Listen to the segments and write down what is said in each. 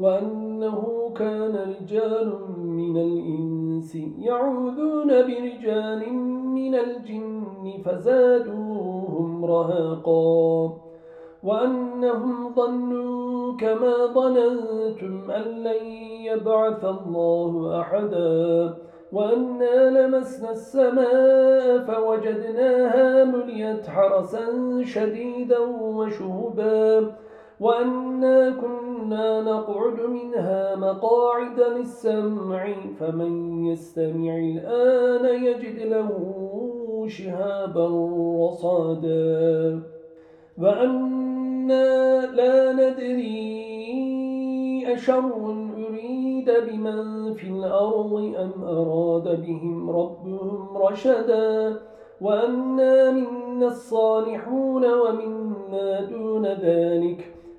وأنه كان رجال من الإنس يعوذون برجال من الجن فزادوهم رهاقا. وأنهم ظنوا كما ظننتم أن لن يبعث الله أحدا. وأنا لمسنا السماء فوجدناها مليت حرسا شديدا وشهبا. وأنا كنا نقعد منها مقاعد للسمع فمن يستمع الآن يجد له شهابا رصادا وأنا لا ندري أشر أريد بمن في الأرض أم أراد بهم ربهم رشدا وأنا منا الصالحون ومنا دون ذلك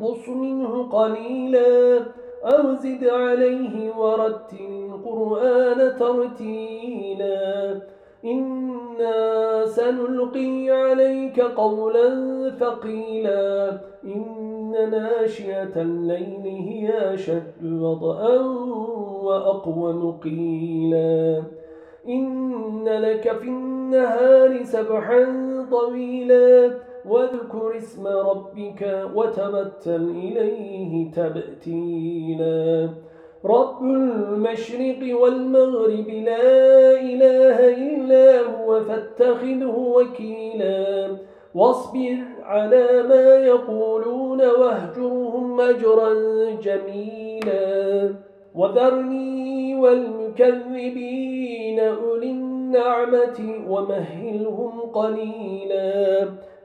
انقص منه قليلا. أو زد عليه ورتل القرآن ترتيلا. إنا سنلقي عليك قولا ثقيلا. إن ناشئة الليل هي أشد وضأا وأقوم قيلا. إن لك في النهار سبحا طويلا. واذكر اسم ربك وتبتل إليه تبتيلا. رب المشرق والمغرب لا إله إلا هو فاتخذه وكيلا. واصبر على ما يقولون واهجرهم أجرا جميلا. وذرني والمكذبين أولي النعمة ومهلهم قليلا.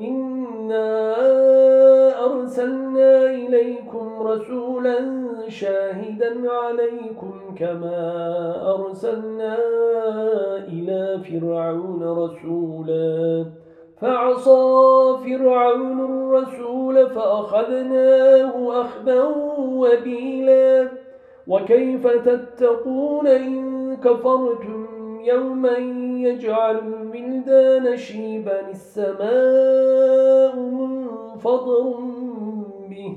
إنا أرسلنا إليكم رسولا شاهدا عليكم كما أرسلنا إلى فرعون رسولا فعصى فرعون الرسول فأخذناه أخذا وبيلا وكيف تتقون إن كفرتم يوما يجعل الولدان شيبا السماء منفضر به.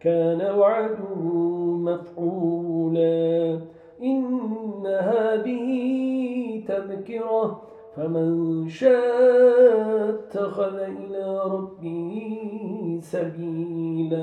كان وعده مفعولا. إن هذه تذكرة. فمن شاء اتخذ إلى ربه سبيلا.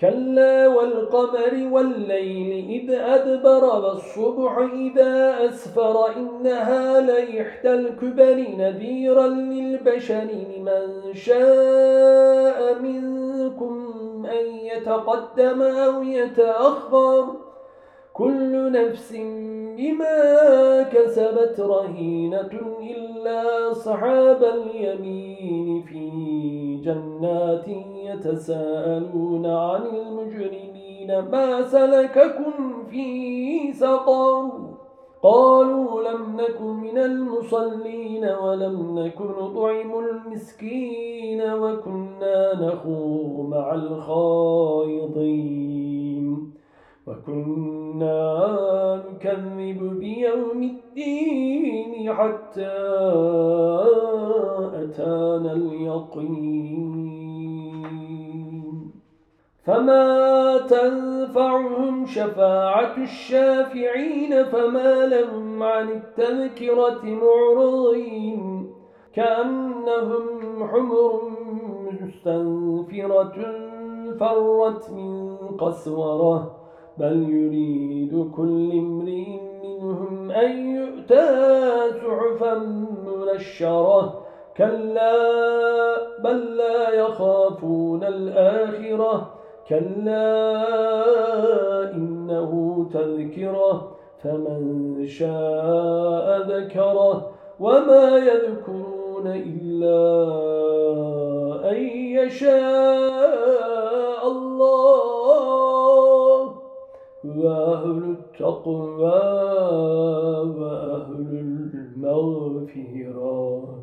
كلا والقمر والليل إذ أدبر والصبح إذا أسفر إنها ليحتى الكبر نذيرا للبشر لمن شاء منكم أن يتقدم أو يتأخر كل نفس بما كسبت رهينة إلا صحاب اليمين في جنات يتساءلون عن المجرمين ما سلككم في سقر؟ قالوا لم نكن من المصلين ولم نكن نطعم المسكين وكنا نخوض مع الخائضين وكنا نكذب بيوم الدين حتى أتانا اليقين. فما تنفعهم شفاعة الشافعين فما لهم عن التذكرة معرضين كأنهم حمر مستنفرة فرت من قسوره بل يريد كل امرئ منهم أن يؤتى سعفا منشرة كلا بل لا يخافون الآخرة كلا إنه تذكرة فمن شاء ذكره وما يذكرون إلا أن يشاء الله وأهل التقوى وأهل المغفرة